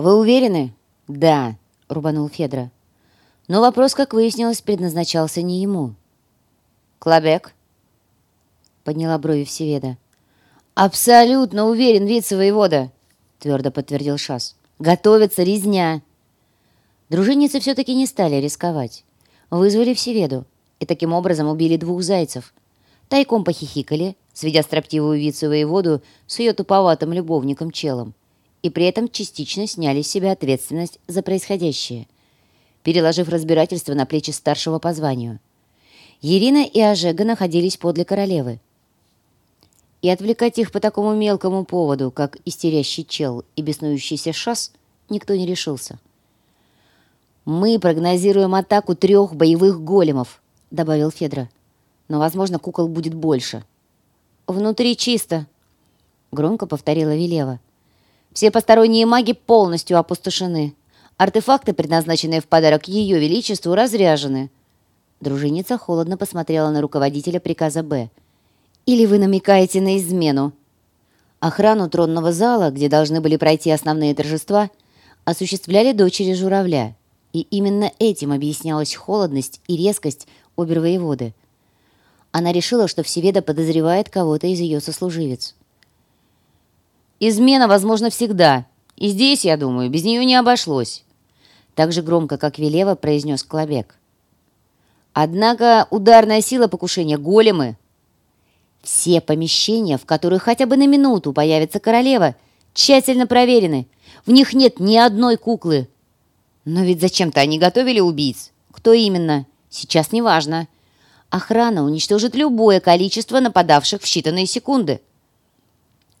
«Вы уверены?» «Да», — рубанул Федра. Но вопрос, как выяснилось, предназначался не ему. «Клобек?» — подняла брови Всеведа. «Абсолютно уверен, вице-воевода!» — твердо подтвердил Шас. «Готовится резня!» Дружинницы все-таки не стали рисковать. Вызвали Всеведу и таким образом убили двух зайцев. Тайком похихикали, сведя строптивую вице-воеводу с ее туповатым любовником-челом, и при этом частично сняли с себя ответственность за происходящее, переложив разбирательство на плечи старшего по званию. Ирина и Ажега находились подле королевы. И отвлекать их по такому мелкому поводу, как истерящий чел и беснующийся шас, никто не решился. «Мы прогнозируем атаку трех боевых големов», — добавил Федра. «Но, возможно, кукол будет больше». «Внутри чисто», — громко повторила Велева. «Все посторонние маги полностью опустошены. Артефакты, предназначенные в подарок Ее Величеству, разряжены». Дружиница холодно посмотрела на руководителя приказа «Б». «Или вы намекаете на измену?» Охрану тронного зала, где должны были пройти основные торжества, осуществляли дочери журавля — и именно этим объяснялась холодность и резкость обервоеводы. Она решила, что Всеведа подозревает кого-то из ее сослуживец. «Измена возможно всегда. И здесь, я думаю, без нее не обошлось», так же громко, как Велева, произнес Клобек. «Однако ударная сила покушения — големы. Все помещения, в которых хотя бы на минуту появится королева, тщательно проверены. В них нет ни одной куклы, но ведь зачем-то они готовили убийц. Кто именно? Сейчас не важно. Охрана уничтожит любое количество нападавших в считанные секунды.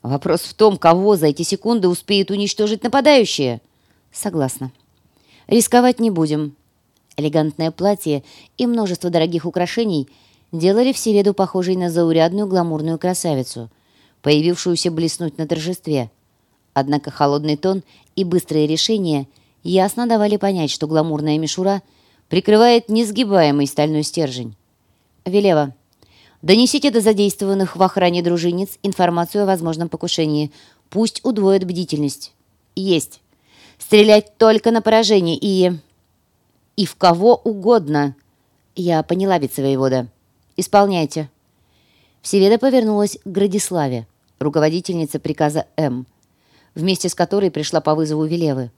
Вопрос в том, кого за эти секунды успеют уничтожить нападающие. Согласна. Рисковать не будем. Элегантное платье и множество дорогих украшений делали Всеведу похожей на заурядную гламурную красавицу, появившуюся блеснуть на торжестве. Однако холодный тон и быстрые решения – ясно давали понять, что гламурная мишура прикрывает несгибаемый стальной стержень. «Велева, донесите до задействованных в охране дружинниц информацию о возможном покушении. Пусть удвоят бдительность». «Есть. Стрелять только на поражение и...» «И в кого угодно». «Я поняла, вице-воевода. Исполняйте». Всеведа повернулась к Градиславе, руководительнице приказа М, вместе с которой пришла по вызову Велевы.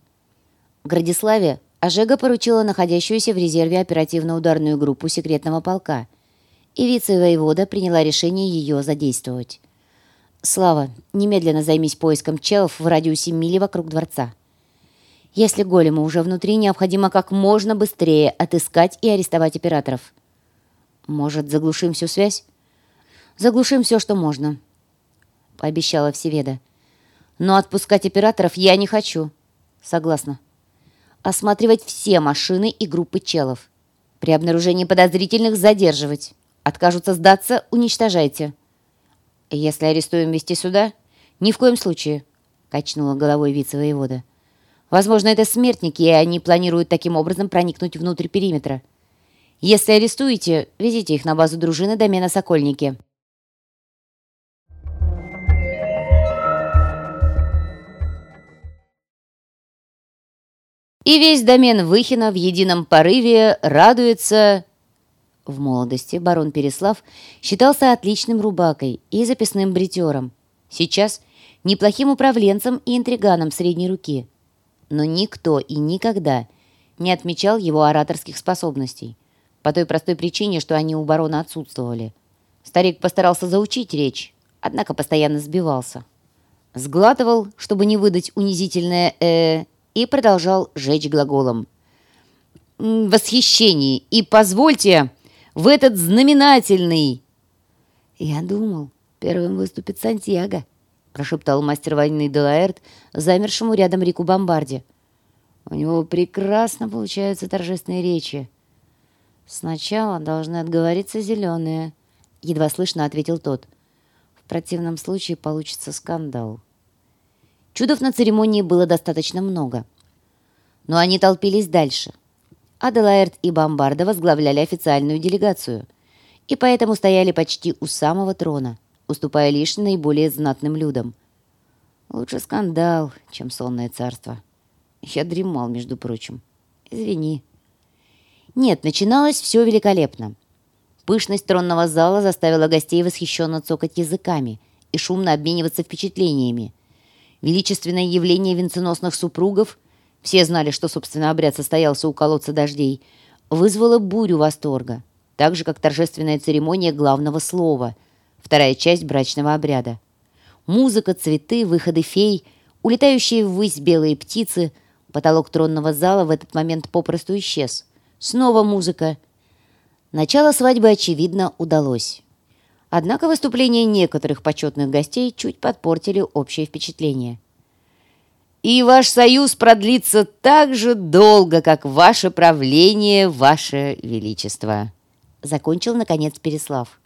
Градиславе Ожега поручила находящуюся в резерве оперативно-ударную группу секретного полка, и вице-воевода приняла решение ее задействовать. «Слава, немедленно займись поиском челов в радиусе мили вокруг дворца. Если голема уже внутри, необходимо как можно быстрее отыскать и арестовать операторов. Может, заглушим всю связь? Заглушим все, что можно», — пообещала Всеведа. «Но отпускать операторов я не хочу». «Согласна» осматривать все машины и группы челов. При обнаружении подозрительных задерживать. Откажутся сдаться, уничтожайте. Если арестуем вести сюда, ни в коем случае, качнула головой вице-воевода. Возможно, это смертники, и они планируют таким образом проникнуть внутрь периметра. Если арестуете, везите их на базу дружины домена «Сокольники». И весь домен Выхина в едином порыве радуется... В молодости барон Переслав считался отличным рубакой и записным бритером. Сейчас неплохим управленцем и интриганом средней руки. Но никто и никогда не отмечал его ораторских способностей. По той простой причине, что они у барона отсутствовали. Старик постарался заучить речь, однако постоянно сбивался. Сглатывал, чтобы не выдать унизительное «э», и продолжал жечь глаголом. «Восхищение! И позвольте в этот знаменательный...» «Я думал, первым выступит Сантьяго», — прошептал мастер войны Делаэрт, замершему рядом Рику Бомбарде. «У него прекрасно получаются торжественные речи. Сначала должны отговориться зеленые», — едва слышно ответил тот. «В противном случае получится скандал». Чудов на церемонии было достаточно много. Но они толпились дальше. Аделаэрт и Бомбарда возглавляли официальную делегацию и поэтому стояли почти у самого трона, уступая лишь наиболее знатным людям. Лучше скандал, чем сонное царство. Я дремал, между прочим. Извини. Нет, начиналось все великолепно. Пышность тронного зала заставила гостей восхищенно цокать языками и шумно обмениваться впечатлениями. Величественное явление венценосных супругов – все знали, что, собственно, обряд состоялся у колодца дождей – вызвало бурю восторга, так же, как торжественная церемония главного слова, вторая часть брачного обряда. Музыка, цветы, выходы фей, улетающие ввысь белые птицы, потолок тронного зала в этот момент попросту исчез. Снова музыка. Начало свадьбы, очевидно, удалось. Однако выступления некоторых почетных гостей чуть подпортили общее впечатление – и ваш союз продлится так же долго, как ваше правление, ваше величество», — закончил, наконец, Переслав.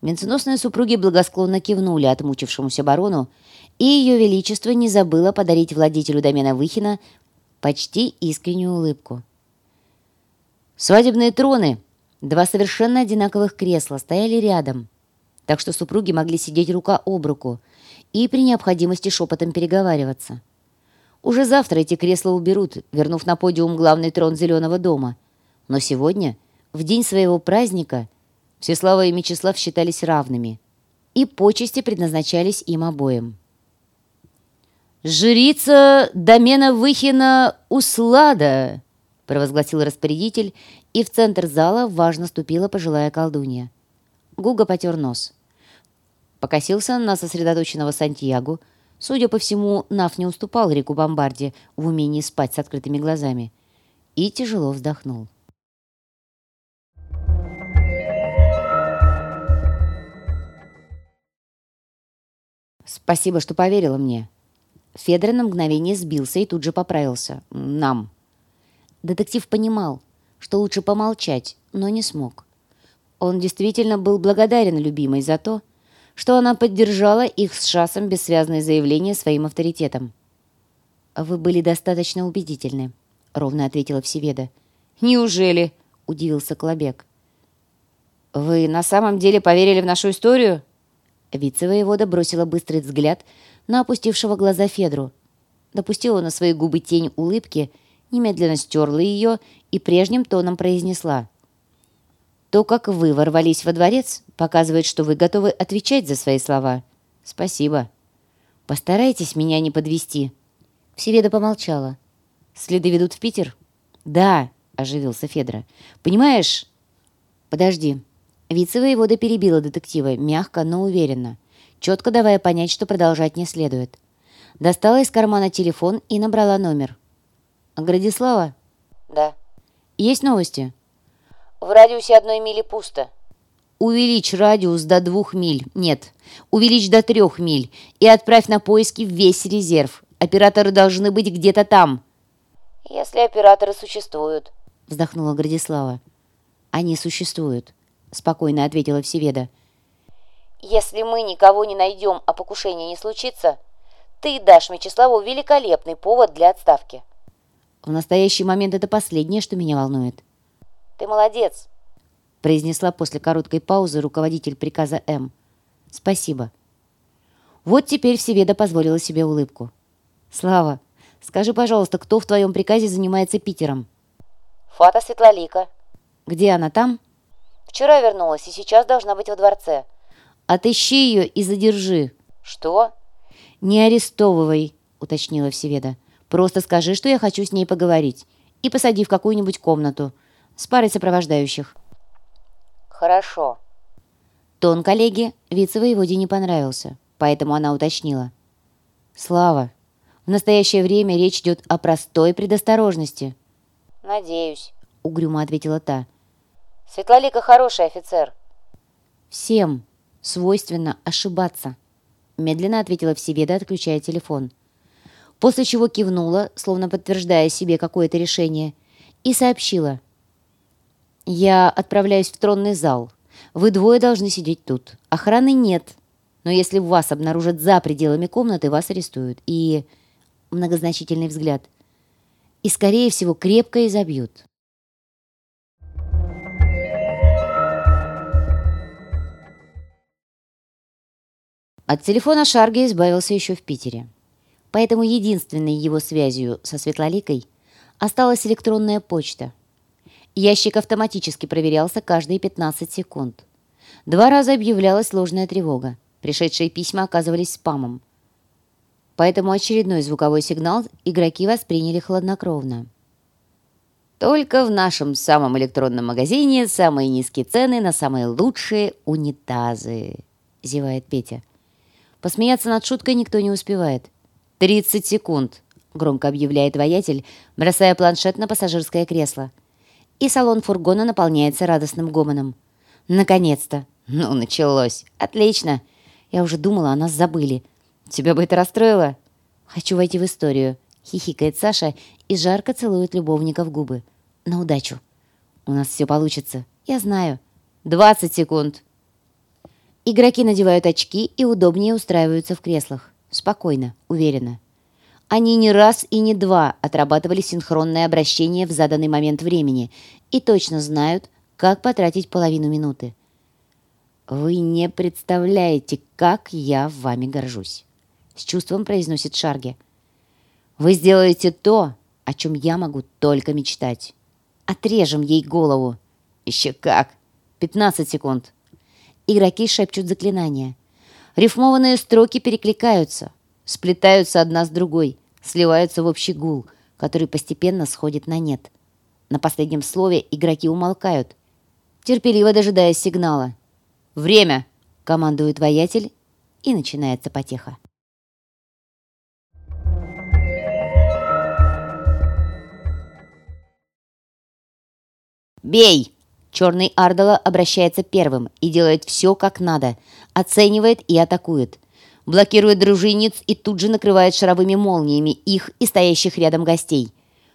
Венценосные супруги благосклонно кивнули отмучившемуся барону, и ее величество не забыло подарить владетелю домена Выхина почти искреннюю улыбку. Свадебные троны, два совершенно одинаковых кресла, стояли рядом, так что супруги могли сидеть рука об руку — и при необходимости шепотом переговариваться. Уже завтра эти кресла уберут, вернув на подиум главный трон Зеленого дома. Но сегодня, в день своего праздника, Всеслава и Мечислав считались равными, и почести предназначались им обоим. «Жрица домена Выхина Услада!» — провозгласил распорядитель, и в центр зала важно ступила пожилая колдунья. Гуга потер нос — покосился на сосредоточенного Сантьягу. Судя по всему, Наф не уступал Рику Бомбарде в умении спать с открытыми глазами. И тяжело вздохнул. «Спасибо, что поверила мне». Федор на мгновение сбился и тут же поправился. «Нам». Детектив понимал, что лучше помолчать, но не смог. Он действительно был благодарен любимой за то, что она поддержала их с Шасом бессвязное заявление своим авторитетом. «Вы были достаточно убедительны», — ровно ответила Всеведа. «Неужели?» — удивился Клобек. «Вы на самом деле поверили в нашу историю?» Вице-воевода бросила быстрый взгляд на опустившего глаза Федру. Допустила на свои губы тень улыбки, немедленно стерла ее и прежним тоном произнесла. То, как вы ворвались во дворец, показывает, что вы готовы отвечать за свои слова. Спасибо. Постарайтесь меня не подвести. Всеведа помолчала. Следы ведут в Питер? Да, оживился Федора. Понимаешь? Подожди. Вице-воевода перебила детектива, мягко, но уверенно, четко давая понять, что продолжать не следует. Достала из кармана телефон и набрала номер. «Градислава?» «Да». «Есть новости?» В радиусе одной мили пусто. Увеличь радиус до двух миль. Нет, увеличь до трех миль. И отправь на поиски весь резерв. Операторы должны быть где-то там. Если операторы существуют. Вздохнула Градислава. Они существуют, спокойно ответила Всеведа. Если мы никого не найдем, а покушение не случится, ты дашь Мечиславу великолепный повод для отставки. В настоящий момент это последнее, что меня волнует. Ты молодец!» произнесла после короткой паузы руководитель приказа М. «Спасибо». Вот теперь Всеведа позволила себе улыбку. «Слава, скажи, пожалуйста, кто в твоем приказе занимается Питером?» «Фата Светлолика». «Где она там?» «Вчера вернулась и сейчас должна быть во дворце». «Отыщи ее и задержи». «Что?» «Не арестовывай», — уточнила Всеведа. «Просто скажи, что я хочу с ней поговорить, и посади в какую-нибудь комнату с парой сопровождающих». «Хорошо». Тон коллеги вице-воеводе не понравился, поэтому она уточнила. «Слава, в настоящее время речь идет о простой предосторожности». «Надеюсь», — угрюмо ответила та. «Светлолика хороший офицер». «Всем свойственно ошибаться», — медленно ответила Всеведа, отключая телефон. После чего кивнула, словно подтверждая себе какое-то решение, и сообщила — «Я отправляюсь в тронный зал. Вы двое должны сидеть тут. Охраны нет. Но если вас обнаружат за пределами комнаты, вас арестуют. И...» Многозначительный взгляд. «И, скорее всего, крепко изобьют». От телефона Шарги избавился еще в Питере. Поэтому единственной его связью со Светлоликой осталась электронная почта. Ящик автоматически проверялся каждые 15 секунд. Два раза объявлялась ложная тревога. Пришедшие письма оказывались спамом. Поэтому очередной звуковой сигнал игроки восприняли хладнокровно. Только в нашем самом электронном магазине самые низкие цены на самые лучшие унитазы, зевает Петя. Посмеяться над шуткой никто не успевает. «Тридцать секунд», — громко объявляет воятель, бросая планшет на пассажирское кресло. И салон фургона наполняется радостным гомоном. «Наконец-то!» «Ну, началось! Отлично! Я уже думала, о нас забыли. Тебя бы это расстроило?» «Хочу войти в историю», — хихикает Саша и жарко целует любовника в губы. «На удачу!» «У нас все получится. Я знаю. Двадцать секунд!» Игроки надевают очки и удобнее устраиваются в креслах. Спокойно, уверенно. Они не раз и не два отрабатывали синхронное обращение в заданный момент времени и точно знают, как потратить половину минуты. «Вы не представляете, как я вами горжусь», — с чувством произносит Шарги. «Вы сделаете то, о чем я могу только мечтать. Отрежем ей голову». «Еще как! Пятнадцать секунд!» Игроки шепчут заклинания. Рифмованные строки перекликаются, сплетаются одна с другой, сливаются в общий гул, который постепенно сходит на нет. На последнем слове игроки умолкают, терпеливо дожидаясь сигнала. «Время!» — командует воятель, и начинается потеха. «Бей!» Черный Ардала обращается первым и делает все как надо. Оценивает и атакует. Блокирует дружинниц и тут же накрывает шаровыми молниями их и стоящих рядом гостей.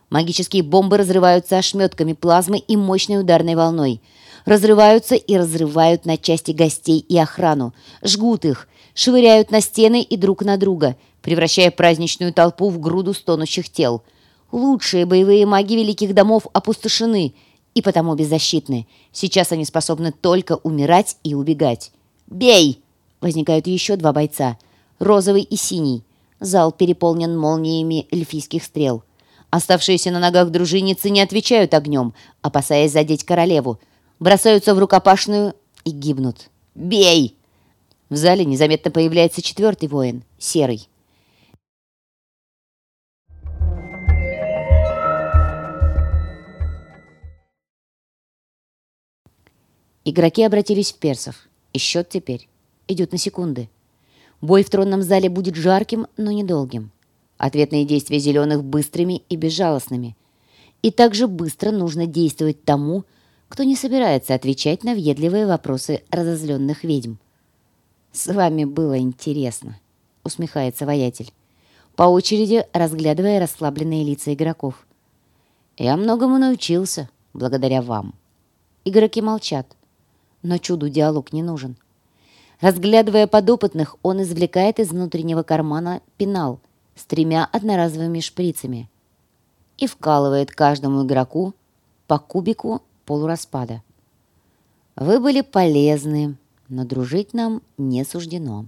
Магические бомбы разрываются ошметками плазмы и мощной ударной волной. Разрываются и разрывают на части гостей и охрану. Жгут их, швыряют на стены и друг на друга, превращая праздничную толпу в груду стонущих тел. Лучшие боевые маги великих домов опустошены – и потому беззащитны. Сейчас они способны только умирать и убегать. «Бей!» Возникают еще два бойца. Розовый и синий. Зал переполнен молниями эльфийских стрел. Оставшиеся на ногах дружинницы не отвечают огнем, опасаясь задеть королеву. Бросаются в рукопашную и гибнут. «Бей!» В зале незаметно появляется четвертый воин, серый. Игроки обратились в персов. И счет теперь идет на секунды. Бой в тронном зале будет жарким, но недолгим. Ответные действия зеленых быстрыми и безжалостными. И также быстро нужно действовать тому, кто не собирается отвечать на въедливые вопросы разозленных ведьм. «С вами было интересно», — усмехается воятель, по очереди разглядывая расслабленные лица игроков. «Я многому научился благодаря вам». Игроки молчат но чуду диалог не нужен. Разглядывая подопытных, он извлекает из внутреннего кармана пенал с тремя одноразовыми шприцами и вкалывает каждому игроку по кубику полураспада. Вы были полезны, но дружить нам не суждено.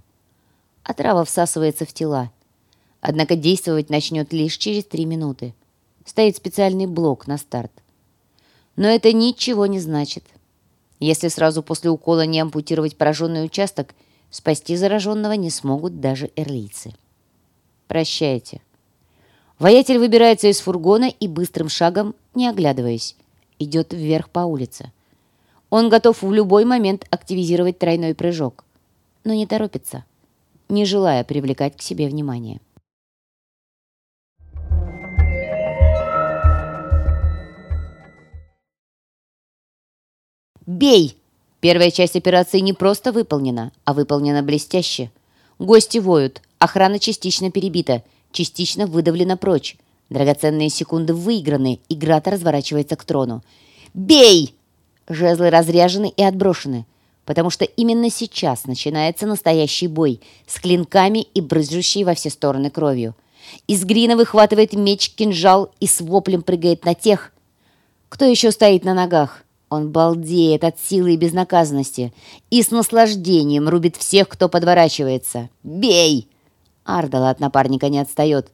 Отрава всасывается в тела, однако действовать начнет лишь через три минуты. Стоит специальный блок на старт. Но это ничего не значит. Если сразу после укола не ампутировать пораженный участок, спасти зараженного не смогут даже эрлийцы. Прощайте. Воятель выбирается из фургона и быстрым шагом, не оглядываясь, идет вверх по улице. Он готов в любой момент активизировать тройной прыжок, но не торопится, не желая привлекать к себе внимание. «Бей!» Первая часть операции не просто выполнена, а выполнена блестяще. Гости воют, охрана частично перебита, частично выдавлена прочь. Драгоценные секунды выиграны, игра-то разворачивается к трону. «Бей!» Жезлы разряжены и отброшены, потому что именно сейчас начинается настоящий бой с клинками и брызжущей во все стороны кровью. Из Грина выхватывает меч, кинжал и с воплем прыгает на тех, кто еще стоит на ногах. Он балдеет от силы и безнаказанности и с наслаждением рубит всех, кто подворачивается. «Бей!» Ардала от напарника не отстает.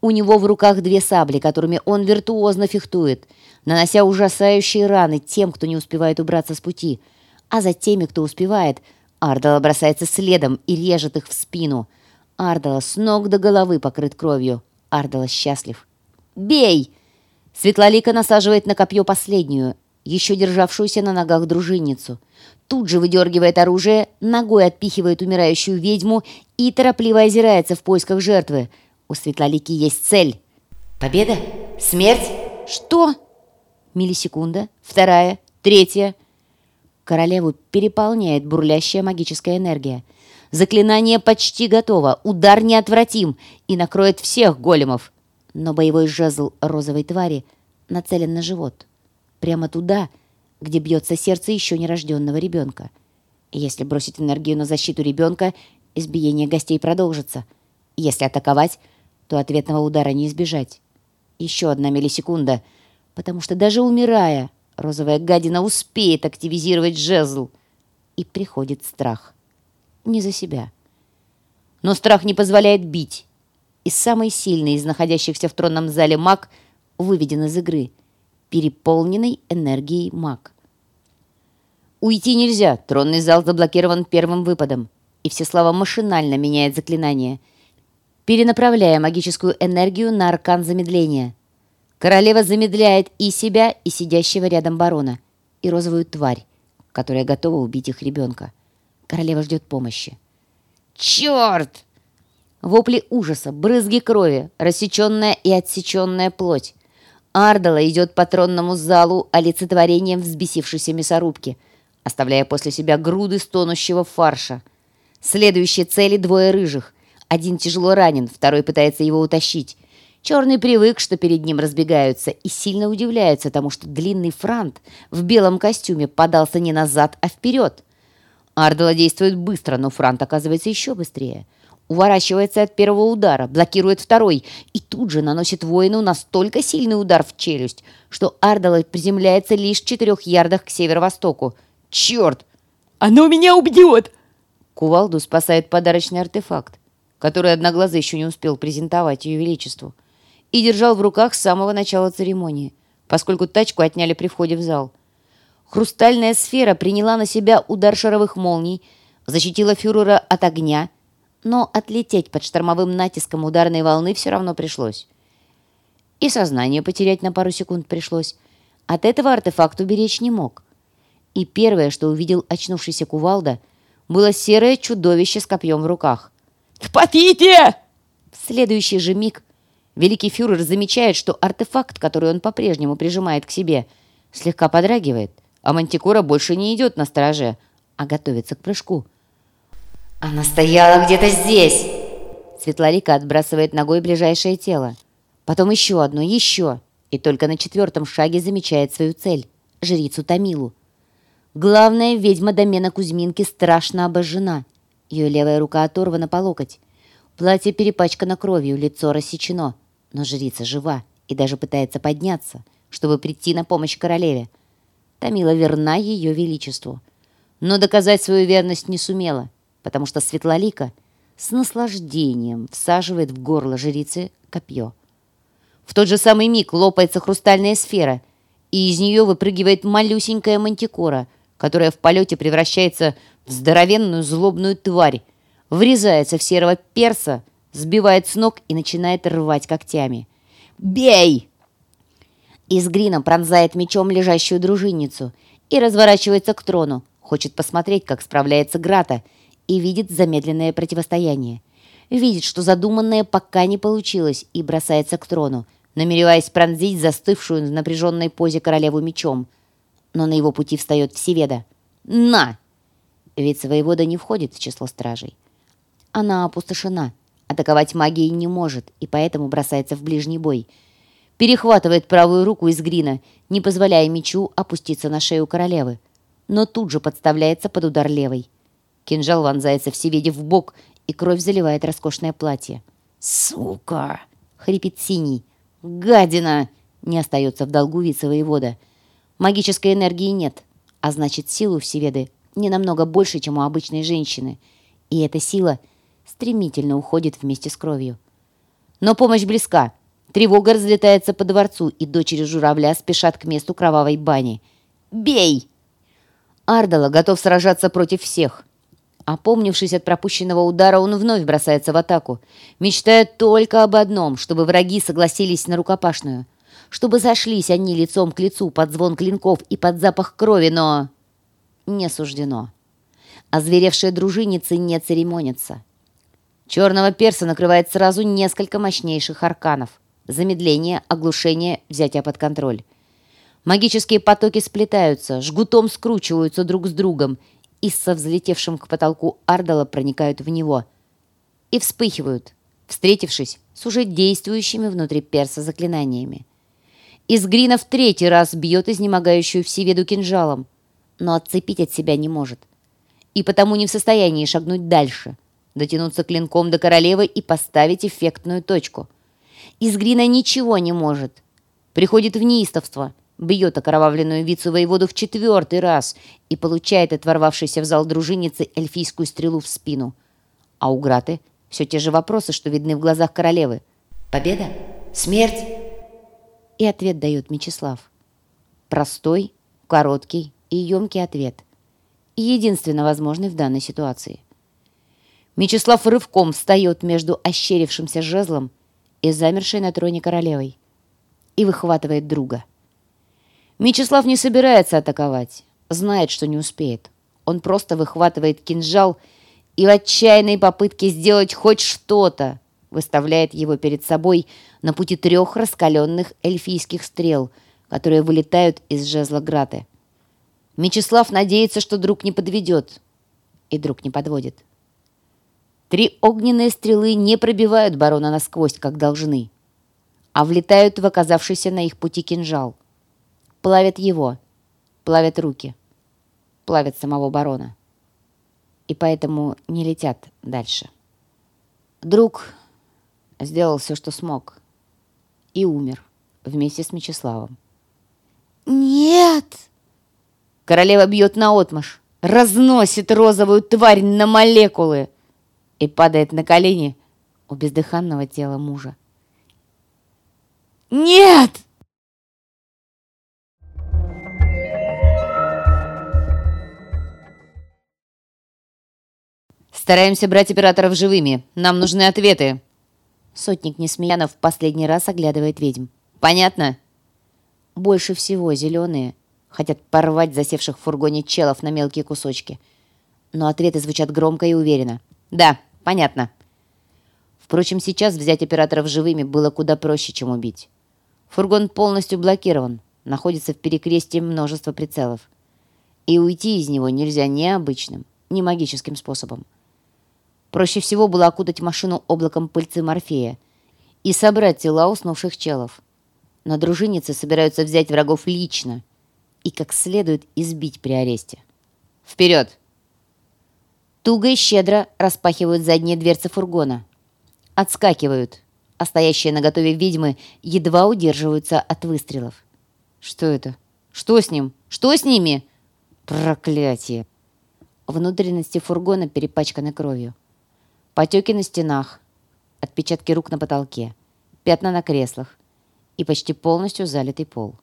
У него в руках две сабли, которыми он виртуозно фехтует, нанося ужасающие раны тем, кто не успевает убраться с пути. А за теми, кто успевает, Ардала бросается следом и режет их в спину. Ардала с ног до головы покрыт кровью. Ардала счастлив. «Бей!» Светлолика насаживает на копье последнюю, еще державшуюся на ногах дружинницу. Тут же выдергивает оружие, ногой отпихивает умирающую ведьму и торопливо озирается в поисках жертвы. У Светлолики есть цель. Победа? Смерть? Что? Миллисекунда, вторая, третья. Королеву переполняет бурлящая магическая энергия. Заклинание почти готово, удар неотвратим и накроет всех големов но боевой жезл розовой твари нацелен на живот. Прямо туда, где бьется сердце еще нерожденного ребенка. Если бросить энергию на защиту ребенка, избиение гостей продолжится. Если атаковать, то ответного удара не избежать. Еще одна миллисекунда, потому что даже умирая, розовая гадина успеет активизировать жезл. И приходит страх. Не за себя. Но страх не позволяет бить и самый сильный из находящихся в тронном зале маг выведен из игры, переполненный энергией маг. Уйти нельзя, тронный зал заблокирован первым выпадом, и Всеслава машинально меняет заклинание, перенаправляя магическую энергию на аркан замедления. Королева замедляет и себя, и сидящего рядом барона, и розовую тварь, которая готова убить их ребенка. Королева ждет помощи. «Черт!» Вопли ужаса, брызги крови, рассеченная и отсеченная плоть. Ардала идет по тронному залу олицетворением взбесившейся мясорубки, оставляя после себя груды стонущего фарша. Следующие цели двое рыжих. Один тяжело ранен, второй пытается его утащить. Черный привык, что перед ним разбегаются, и сильно удивляется тому, что длинный франт в белом костюме подался не назад, а вперед. Ардала действует быстро, но франт оказывается еще быстрее уворачивается от первого удара, блокирует второй и тут же наносит воину настолько сильный удар в челюсть, что Ардала приземляется лишь в четырех ярдах к северо-востоку. «Черт! Оно меня убьет!» Кувалду спасает подарочный артефакт, который Одноглазый еще не успел презентовать Ее Величеству, и держал в руках с самого начала церемонии, поскольку тачку отняли при входе в зал. Хрустальная сфера приняла на себя удар шаровых молний, защитила фюрера от огня — но отлететь под штормовым натиском ударной волны все равно пришлось. И сознание потерять на пару секунд пришлось. От этого артефакт уберечь не мог. И первое, что увидел очнувшийся кувалда, было серое чудовище с копьем в руках. «Спасите!» В следующий же миг великий фюрер замечает, что артефакт, который он по-прежнему прижимает к себе, слегка подрагивает, а мантикора больше не идет на стороже, а готовится к прыжку. «Она стояла где-то здесь!» Светлорика отбрасывает ногой ближайшее тело. Потом еще одно, еще. И только на четвертом шаге замечает свою цель — жрицу Тамилу. Главная ведьма домена Кузьминки страшно обожжена. Ее левая рука оторвана по локоть. Платье перепачкано кровью, лицо рассечено. Но жрица жива и даже пытается подняться, чтобы прийти на помощь королеве. Тамила верна ее величеству. Но доказать свою верность не сумела — потому что Светлолика с наслаждением всаживает в горло жрицы копье. В тот же самый миг лопается хрустальная сфера, и из нее выпрыгивает малюсенькая мантикора, которая в полете превращается в здоровенную злобную тварь, врезается в серого перса, сбивает с ног и начинает рвать когтями. «Бей!» Изгрином пронзает мечом лежащую дружинницу и разворачивается к трону. Хочет посмотреть, как справляется Грата — и видит замедленное противостояние. Видит, что задуманное пока не получилось, и бросается к трону, намереваясь пронзить застывшую в напряженной позе королеву мечом. Но на его пути встает Всеведа. «На!» Ведь воевода не входит в число стражей. Она опустошена, атаковать магией не может, и поэтому бросается в ближний бой. Перехватывает правую руку из грина, не позволяя мечу опуститься на шею королевы, но тут же подставляется под удар левой. Кинжал вонзается в Севеде в бок, и кровь заливает роскошное платье. «Сука!» — хрипит синий. «Гадина!» — не остается в долгу вице-воевода. Магической энергии нет, а значит, силу в Севеды не намного больше, чем у обычной женщины. И эта сила стремительно уходит вместе с кровью. Но помощь близка. Тревога разлетается по дворцу, и дочери журавля спешат к месту кровавой бани. «Бей!» Ардала готов сражаться против всех. Опомнившись от пропущенного удара, он вновь бросается в атаку, мечтая только об одном, чтобы враги согласились на рукопашную, чтобы зашлись они лицом к лицу под звон клинков и под запах крови, но... не суждено. Озверевшие дружинницы не церемонятся. Черного перса накрывает сразу несколько мощнейших арканов. Замедление, оглушение, взятие под контроль. Магические потоки сплетаются, жгутом скручиваются друг с другом и со взлетевшим к потолку Ардала проникают в него. И вспыхивают, встретившись с уже действующими внутри перса заклинаниями. Изгрина в третий раз бьет изнемогающую всеведу кинжалом, но отцепить от себя не может. И потому не в состоянии шагнуть дальше, дотянуться клинком до королевы и поставить эффектную точку. Изгрина ничего не может. Приходит в неистовство – бьет окровавленную вицу воеводу в четвертый раз и получает от ворвавшейся в зал дружинницы эльфийскую стрелу в спину. А у Граты все те же вопросы, что видны в глазах королевы. «Победа? Смерть?» И ответ дает Мечислав. Простой, короткий и емкий ответ. И единственно возможный в данной ситуации. Мечислав рывком встает между ощерившимся жезлом и замершей на троне королевой и выхватывает друга – Мечислав не собирается атаковать, знает, что не успеет. Он просто выхватывает кинжал и в отчаянной попытке сделать хоть что-то выставляет его перед собой на пути трех раскаленных эльфийских стрел, которые вылетают из жезла Граты. Мечислав надеется, что друг не подведет, и друг не подводит. Три огненные стрелы не пробивают барона насквозь, как должны, а влетают в оказавшийся на их пути кинжал – Плавят его, плавят руки, плавят самого барона. И поэтому не летят дальше. Друг сделал все, что смог, и умер вместе с Мечиславом. «Нет!» Королева бьет наотмашь, разносит розовую тварь на молекулы и падает на колени у бездыханного тела мужа. «Нет!» Стараемся брать операторов живыми. Нам нужны ответы. Сотник Несмеянов в последний раз оглядывает ведьм. Понятно? Больше всего зеленые хотят порвать засевших в фургоне челов на мелкие кусочки. Но ответы звучат громко и уверенно. Да, понятно. Впрочем, сейчас взять операторов живыми было куда проще, чем убить. Фургон полностью блокирован, находится в перекрестии множества прицелов. И уйти из него нельзя ни обычным, ни магическим способом. Проще всего было окутать машину облаком пыльцы Морфея и собрать тела уснувших челов. Но дружинницы собираются взять врагов лично и как следует избить при аресте. Вперед! Туго и щедро распахивают задние дверцы фургона. Отскакивают, а стоящие на готове ведьмы едва удерживаются от выстрелов. Что это? Что с ним? Что с ними? Проклятие! Внутренности фургона перепачканы кровью. Потеки на стенах, отпечатки рук на потолке, пятна на креслах и почти полностью залитый пол.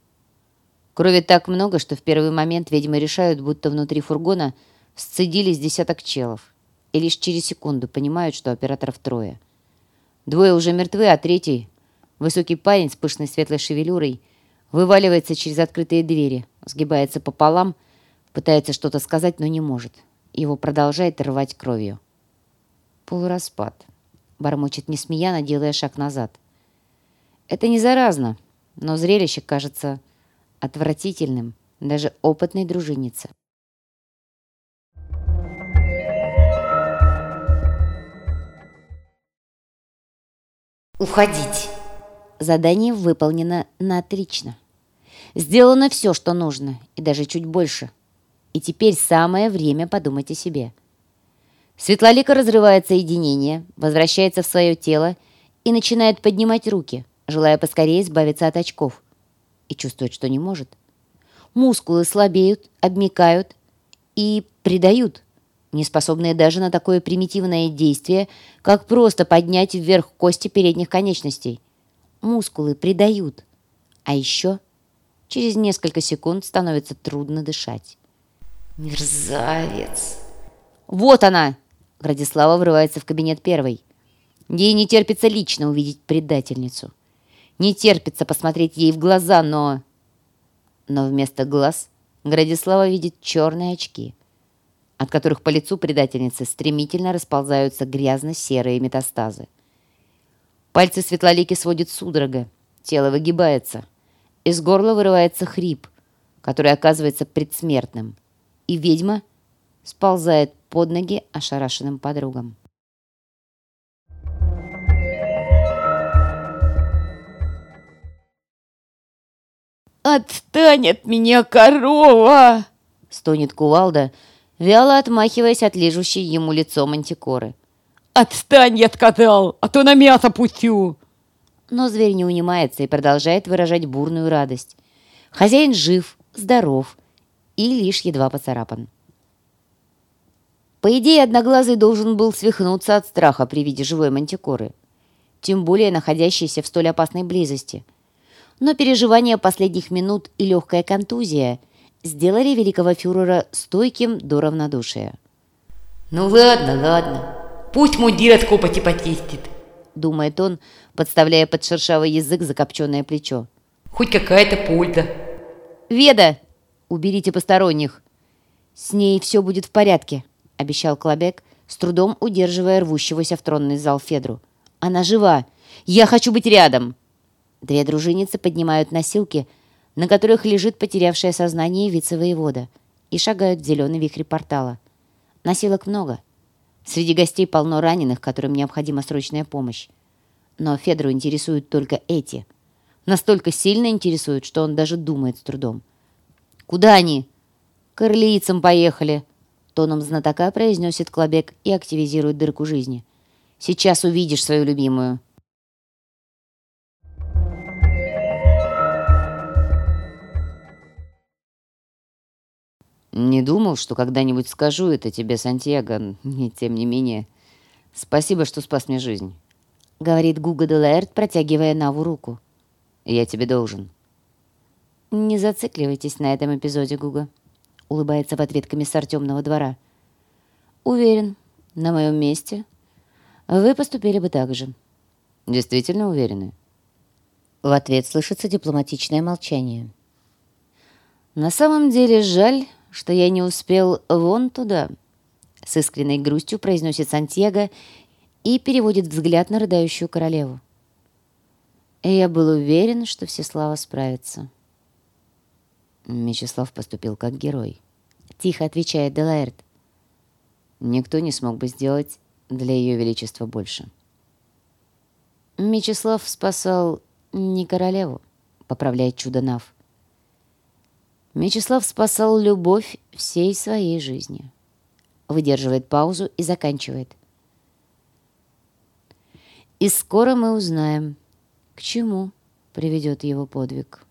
Крови так много, что в первый момент ведьмы решают, будто внутри фургона сцедились десяток челов, и лишь через секунду понимают, что операторов трое. Двое уже мертвы, а третий, высокий парень с пышной светлой шевелюрой, вываливается через открытые двери, сгибается пополам, пытается что-то сказать, но не может. Его продолжает рвать кровью. Полураспад. Бормочет Несмеяна, делая шаг назад. Это не заразно, но зрелище кажется отвратительным даже опытной дружиннице. Уходить. Задание выполнено на отлично. Сделано все, что нужно, и даже чуть больше. И теперь самое время подумать о себе. Светлолика разрывает соединение, возвращается в свое тело и начинает поднимать руки, желая поскорее избавиться от очков. И чувствует, что не может. Мускулы слабеют, обмикают и предают. не способные даже на такое примитивное действие, как просто поднять вверх кости передних конечностей. Мускулы придают. А еще через несколько секунд становится трудно дышать. «Мерзавец!» «Вот она!» Градислава врывается в кабинет первой. Ей не терпится лично увидеть предательницу. Не терпится посмотреть ей в глаза, но... Но вместо глаз Градислава видит черные очки, от которых по лицу предательницы стремительно расползаются грязно-серые метастазы. Пальцы светлолики сводит судорога, тело выгибается. Из горла вырывается хрип, который оказывается предсмертным. И ведьма сползает под ноги ошарашенным подругам. «Отстань от меня, корова!» — стонет кувалда, вяло отмахиваясь от лежущей ему лицо мантикоры. «Отстань, я сказал, а то на мясо пустю!» Но зверь не унимается и продолжает выражать бурную радость. Хозяин жив, здоров и лишь едва поцарапан. По идее, Одноглазый должен был свихнуться от страха при виде живой мантикоры, тем более находящейся в столь опасной близости. Но переживания последних минут и легкая контузия сделали великого фюрера стойким до равнодушия. «Ну ладно, ладно, пусть мундир от копоти потестит», — думает он, подставляя под шершавый язык закопченное плечо. «Хоть какая-то польза». «Веда, уберите посторонних. С ней все будет в порядке», — обещал Клобек, с трудом удерживая рвущегося в тронный зал Федру. «Она жива! Я хочу быть рядом!» Две дружинницы поднимают носилки, на которых лежит потерявшее сознание вице-воевода, и шагают в зеленый вихрь портала. Носилок много. Среди гостей полно раненых, которым необходима срочная помощь. Но Федру интересуют только эти. Настолько сильно интересуют, что он даже думает с трудом. «Куда они?» «К ирлийцам поехали», Тоном знатока произносит Клобек и активизирует дырку жизни. «Сейчас увидишь свою любимую». «Не думал, что когда-нибудь скажу это тебе, Сантьяго, и тем не менее. Спасибо, что спас мне жизнь», — говорит Гуга де Лаэрт, протягивая Наву руку. «Я тебе должен». «Не зацикливайтесь на этом эпизоде, Гуга», улыбается в ответ комиссар темного двора. Уверен, на моем месте вы поступили бы так же. Действительно уверены? В ответ слышится дипломатичное молчание. На самом деле жаль, что я не успел вон туда. С искренней грустью произносит Сантьяго и переводит взгляд на рыдающую королеву. Я был уверен, что Всеслава справится. Мечислав поступил как герой. Тихо отвечает Делаэрт. Никто не смог бы сделать для Ее Величества больше. Мечислав спасал не королеву, поправляет чудо Нав. Мечислав спасал любовь всей своей жизни. Выдерживает паузу и заканчивает. И скоро мы узнаем, к чему приведет его подвиг.